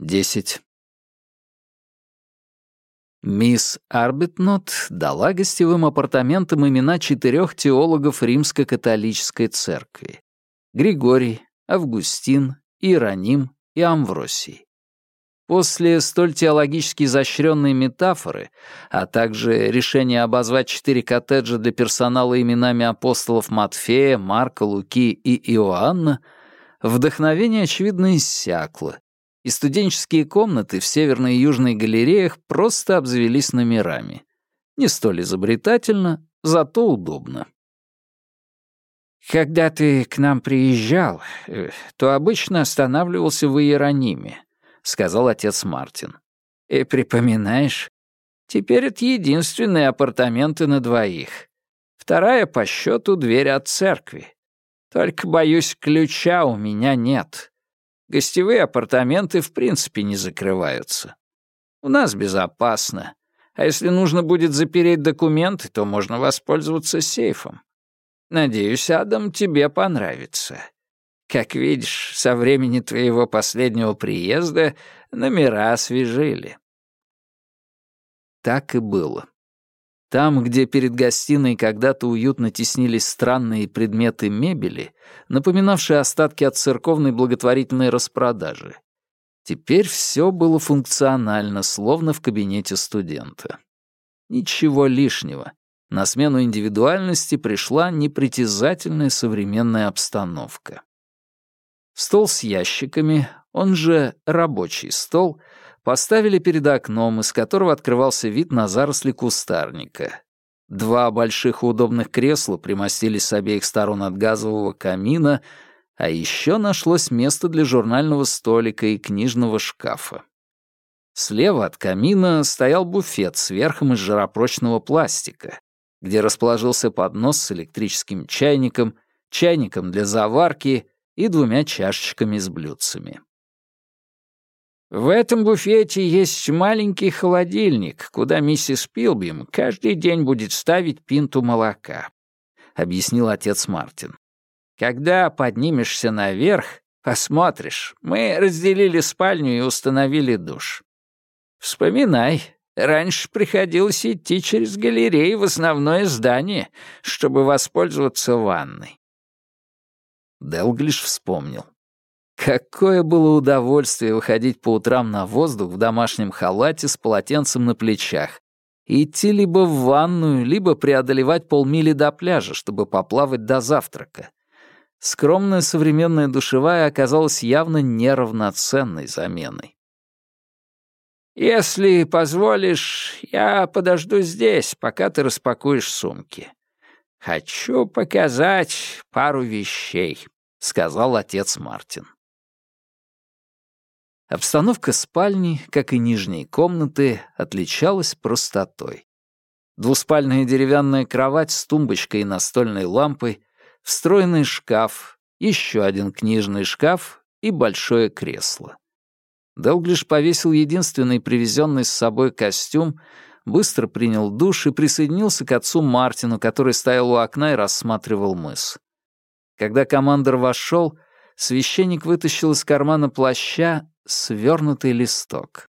10. Мисс Арбитнот дала гостевым апартаментам имена четырех теологов римско-католической церкви — Григорий, Августин, Иероним и Амвросий. После столь теологически изощренной метафоры, а также решения обозвать четыре коттеджа для персонала именами апостолов Матфея, Марка, Луки и Иоанна, вдохновение, очевидно, иссякло, и студенческие комнаты в северной и южной галереях просто обзавелись номерами. Не столь изобретательно, зато удобно. «Когда ты к нам приезжал, э, то обычно останавливался в Иерониме», — сказал отец Мартин. «И припоминаешь, теперь это единственные апартаменты на двоих. Вторая по счету дверь от церкви. Только, боюсь, ключа у меня нет. Гостевые апартаменты в принципе не закрываются. У нас безопасно. А если нужно будет запереть документы, то можно воспользоваться сейфом. Надеюсь, Адам, тебе понравится. Как видишь, со времени твоего последнего приезда номера освежили». Так и было. Там, где перед гостиной когда-то уютно теснились странные предметы мебели, напоминавшие остатки от церковной благотворительной распродажи, теперь все было функционально, словно в кабинете студента. Ничего лишнего. На смену индивидуальности пришла непритязательная современная обстановка. Стол с ящиками, он же рабочий стол, поставили перед окном, из которого открывался вид на заросли кустарника. Два больших удобных кресла примостились с обеих сторон от газового камина, а еще нашлось место для журнального столика и книжного шкафа. Слева от камина стоял буфет с верхом из жаропрочного пластика, где расположился поднос с электрическим чайником, чайником для заварки и двумя чашечками с блюдцами. «В этом буфете есть маленький холодильник, куда миссис Пилбим каждый день будет ставить пинту молока», — объяснил отец Мартин. «Когда поднимешься наверх, посмотришь, мы разделили спальню и установили душ. Вспоминай, раньше приходилось идти через галереи в основное здание, чтобы воспользоваться ванной. Делглиш вспомнил. Какое было удовольствие выходить по утрам на воздух в домашнем халате с полотенцем на плечах идти либо в ванную, либо преодолевать полмили до пляжа, чтобы поплавать до завтрака. Скромная современная душевая оказалась явно неравноценной заменой. «Если позволишь, я подожду здесь, пока ты распакуешь сумки. Хочу показать пару вещей», — сказал отец Мартин. Обстановка спальни, как и нижней комнаты, отличалась простотой. Двуспальная деревянная кровать с тумбочкой и настольной лампой, встроенный шкаф, еще один книжный шкаф и большое кресло. Делглиш повесил единственный привезенный с собой костюм, быстро принял душ и присоединился к отцу Мартину, который стоял у окна и рассматривал мыс. Когда командор вошел, священник вытащил из кармана плаща свернутый листок.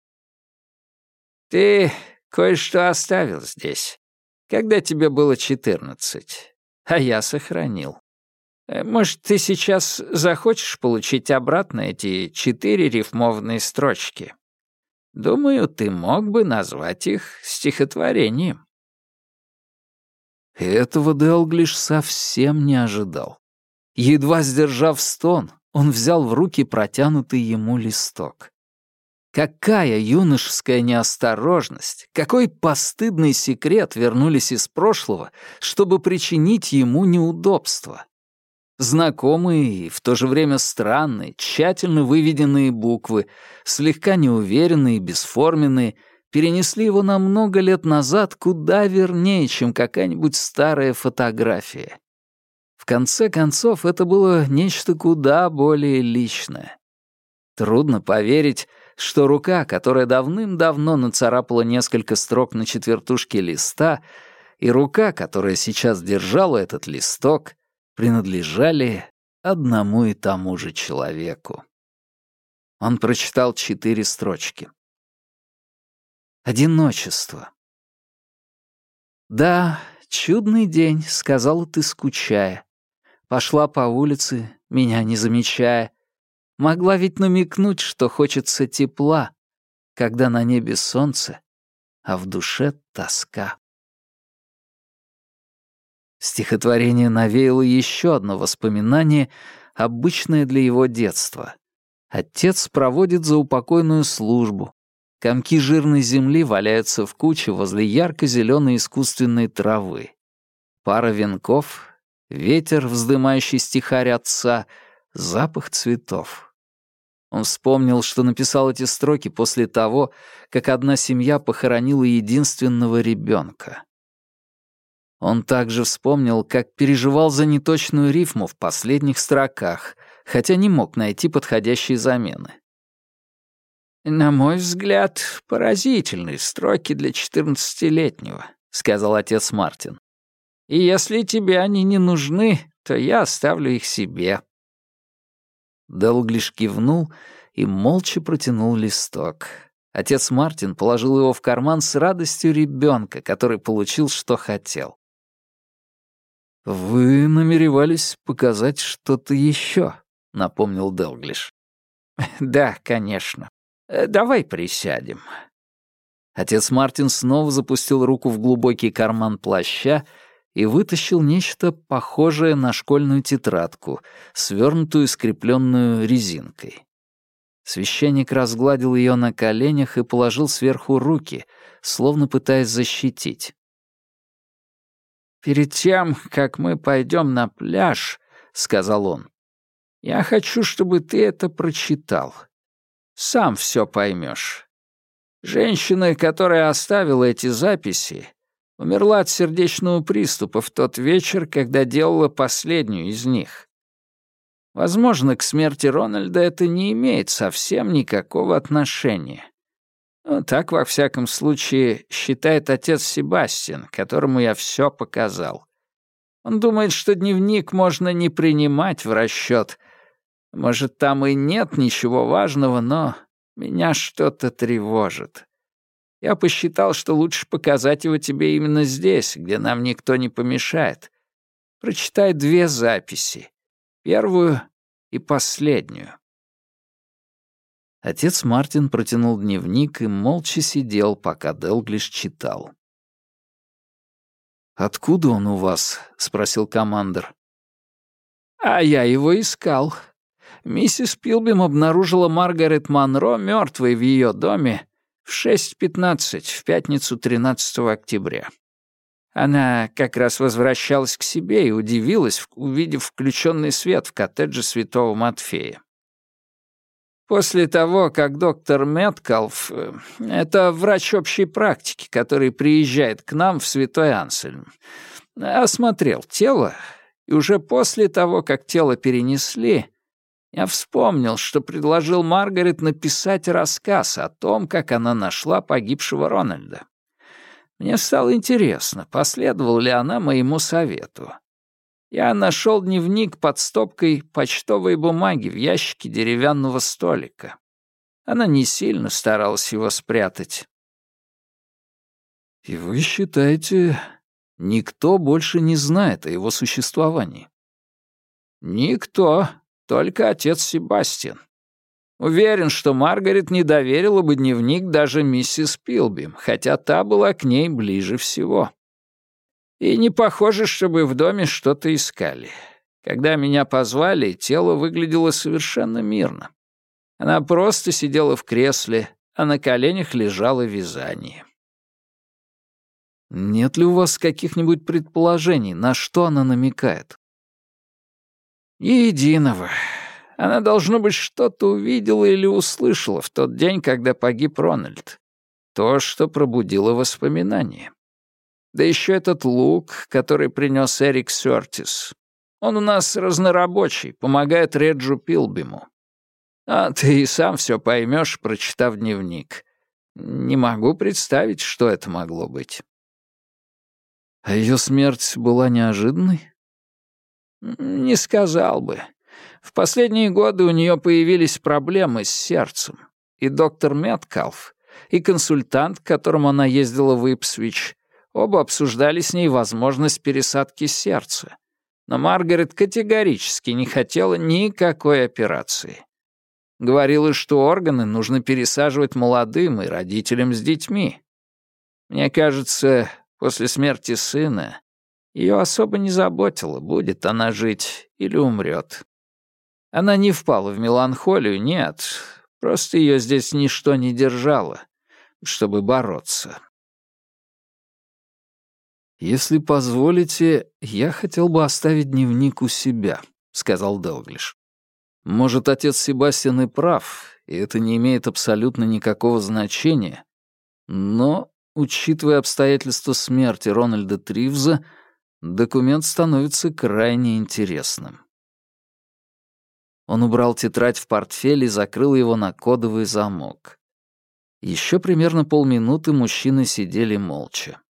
«Ты кое-что оставил здесь, когда тебе было четырнадцать, а я сохранил. Э, может, ты сейчас захочешь получить обратно эти четыре рифмованные строчки? Думаю, ты мог бы назвать их стихотворением». Этого Делглиш совсем не ожидал. Едва сдержав стон, он взял в руки протянутый ему листок. Какая юношеская неосторожность, какой постыдный секрет вернулись из прошлого, чтобы причинить ему неудобства. Знакомые и в то же время странные, тщательно выведенные буквы, слегка неуверенные бесформенные, перенесли его на много лет назад куда вернее, чем какая-нибудь старая фотография. Конце концов, это было нечто куда более личное. Трудно поверить, что рука, которая давным-давно нацарапала несколько строк на четвертушке листа, и рука, которая сейчас держала этот листок, принадлежали одному и тому же человеку. Он прочитал четыре строчки. Одиночество. «Да, чудный день», — сказала ты, скучая. Пошла по улице, меня не замечая. Могла ведь намекнуть, что хочется тепла, когда на небе солнце, а в душе тоска. Стихотворение навеяло еще одно воспоминание, обычное для его детства. Отец проводит заупокойную службу, Комки жирной земли валяются в куче возле ярко-зеленой искусственной травы. Пара венков, ветер, вздымающий стихарь отца, запах цветов. Он вспомнил, что написал эти строки после того, как одна семья похоронила единственного ребенка. Он также вспомнил, как переживал за неточную рифму в последних строках, хотя не мог найти подходящие замены. «На мой взгляд, поразительные строки для четырнадцатилетнего», — сказал отец Мартин. «И если тебе они не нужны, то я оставлю их себе». Делглиш кивнул и молча протянул листок. Отец Мартин положил его в карман с радостью ребенка, который получил, что хотел. «Вы намеревались показать что-то еще», — напомнил Делглиш. «Да, конечно. Э, давай присядем». Отец Мартин снова запустил руку в глубокий карман плаща и вытащил нечто похожее на школьную тетрадку, свернутую и скрепленную резинкой. Священник разгладил ее на коленях и положил сверху руки, словно пытаясь защитить. «Перед тем, как мы пойдем на пляж», — сказал он, — «я хочу, чтобы ты это прочитал. Сам все поймешь. Женщина, которая оставила эти записи, умерла от сердечного приступа в тот вечер, когда делала последнюю из них. Возможно, к смерти Рональда это не имеет совсем никакого отношения. Но так, во всяком случае, считает отец Себастьян, которому я все показал. Он думает, что дневник можно не принимать в расчет, может, там и нет ничего важного, но меня что-то тревожит. Я посчитал, что лучше показать его тебе именно здесь, где нам никто не помешает. Прочитай две записи. Первую и последнюю. Отец Мартин протянул дневник и молча сидел, пока Делглиш читал. «Откуда он у вас?» — спросил командир. «А я его искал», миссис Пилбим обнаружила Маргарет Монро мертвой в ее доме в 6.15 в пятницу 13 октября. Она как раз возвращалась к себе и удивилась, увидев включенный свет в коттедже Святого Матфея. После того, как доктор Меткалф, э, это врач общей практики, который приезжает к нам в Святой Ансельм, осмотрел тело, и уже после того, как тело перенесли, я вспомнил, что предложил Маргарет написать рассказ о том, как она нашла погибшего Рональда. Мне стало интересно, последовала ли она моему совету. Я нашел дневник под стопкой почтовой бумаги в ящике деревянного столика. Она не сильно старалась его спрятать. «И вы считаете, никто больше не знает о его существовании?» «Никто», только отец Себастьян. Уверен, что Маргарет не доверила бы дневник даже миссис Пилбим, хотя та была к ней ближе всего. И не похоже, чтобы в доме что-то искали. Когда меня позвали, тело выглядело совершенно мирно. Она просто сидела в кресле, а на коленях лежало вязание. Нет ли у вас каких-нибудь предположений, на что она намекает? Единого. Она, должно быть, что-то увидела или услышала в тот день, когда погиб Рональд. То, что пробудило воспоминания. Да еще этот лук, который принес Эрик Сёртис. Он у нас разнорабочий, помогает Реджу Пилбиму. А ты и сам все поймешь, прочитав дневник. Не могу представить, что это могло быть. А ее смерть была неожиданной? Не сказал бы. В последние годы у нее появились проблемы с сердцем, и доктор Меткалф, и консультант, к которому она ездила в Ипсвич, оба обсуждали с ней возможность пересадки сердца. Но Маргарет категорически не хотела никакой операции. Говорила, что органы нужно пересаживать молодым и родителям с детьми. Мне кажется, после смерти сына ее особо не заботило, будет она жить или умрет. Она не впала в меланхолию, нет, просто ее здесь ничто не держало, чтобы бороться. «Если позволите, я хотел бы оставить дневник у себя», — сказал Делглиш. «Может, отец Себастьян и прав, и это не имеет абсолютно никакого значения, но, учитывая обстоятельства смерти Рональда Тривза, документ становится крайне интересным». Он убрал тетрадь в портфель и закрыл его на кодовый замок. Еще примерно полминуты мужчины сидели молча.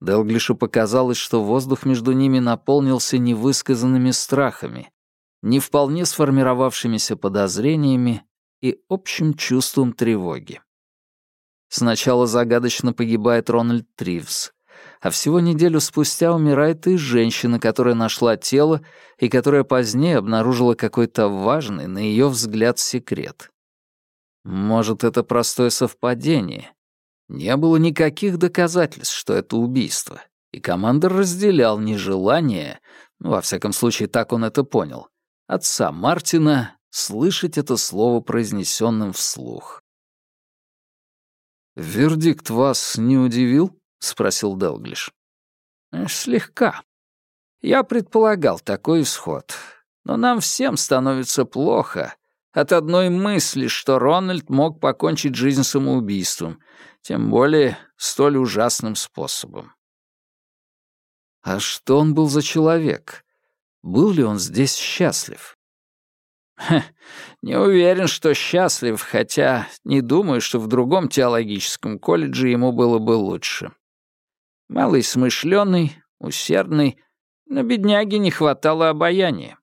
Делглишу показалось, что воздух между ними наполнился невысказанными страхами, не вполне сформировавшимися подозрениями и общим чувством тревоги. Сначала загадочно погибает Рональд Тривс, а всего неделю спустя умирает и женщина, которая нашла тело и которая позднее обнаружила какой-то важный, на ее взгляд, секрет. Может, это простое совпадение, не было никаких доказательств, что это убийство, и командор разделял нежелание, ну, во всяком случае, так он это понял, отца Мартина слышать это слово произнесенным вслух. «Вердикт вас не удивил?» — спросил Делглиш. «Э, «Слегка. Я предполагал такой исход. Но нам всем становится плохо от одной мысли, что Рональд мог покончить жизнь самоубийством, тем более столь ужасным способом. А что он был за человек? Был ли он здесь счастлив? Не уверен, что счастлив, хотя не думаю, что в другом теологическом колледже ему было бы лучше. Малый смышленый, усердный, но бедняге не хватало обаяния.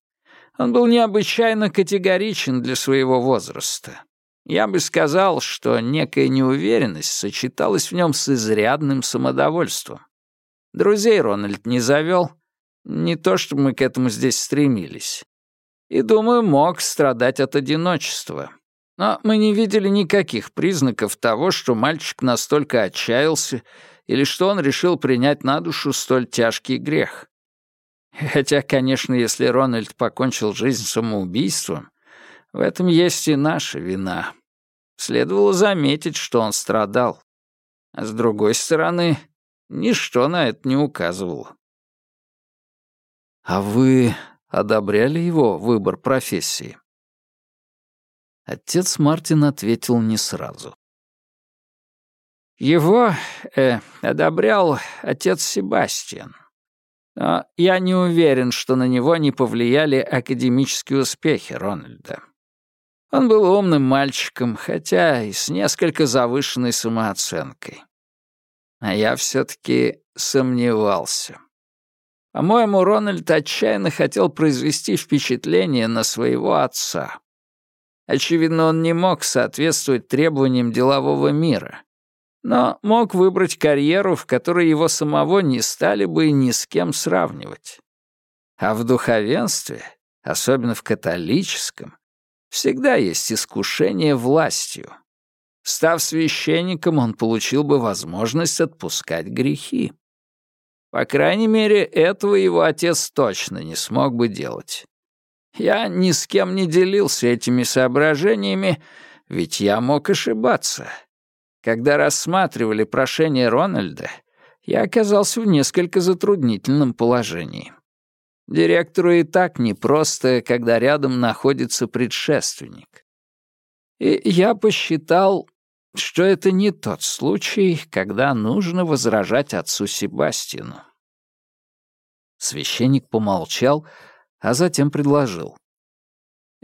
Он был необычайно категоричен для своего возраста. Я бы сказал, что некая неуверенность сочеталась в нем с изрядным самодовольством. Друзей Рональд не завел, не то чтобы мы к этому здесь стремились. И, думаю, мог страдать от одиночества. Но мы не видели никаких признаков того, что мальчик настолько отчаялся или что он решил принять на душу столь тяжкий грех. Хотя, конечно, если Рональд покончил жизнь самоубийством, в этом есть и наша вина. Следовало заметить, что он страдал. А с другой стороны, ничто на это не указывало. «А вы одобряли его выбор профессии?» Отец Мартин ответил не сразу. «Его э, одобрял отец Себастьян. Но я не уверен, что на него не повлияли академические успехи Рональда. Он был умным мальчиком, хотя и с несколько завышенной самооценкой. А я все-таки сомневался. По-моему, Рональд отчаянно хотел произвести впечатление на своего отца. Очевидно, он не мог соответствовать требованиям делового мира, но мог выбрать карьеру, в которой его самого не стали бы ни с кем сравнивать. А в духовенстве, особенно в католическом, Всегда есть искушение властью. Став священником, он получил бы возможность отпускать грехи. По крайней мере, этого его отец точно не смог бы делать. Я ни с кем не делился этими соображениями, ведь я мог ошибаться. Когда рассматривали прошение Рональда, я оказался в несколько затруднительном положении. Директору и так непросто, когда рядом находится предшественник. И я посчитал, что это не тот случай, когда нужно возражать отцу Себастину. Священник помолчал, а затем предложил.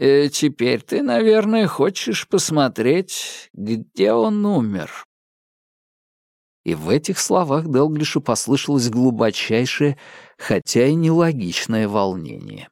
«Э, «Теперь ты, наверное, хочешь посмотреть, где он умер». И в этих словах Делглишу послышалось глубочайшее, хотя и нелогичное волнение.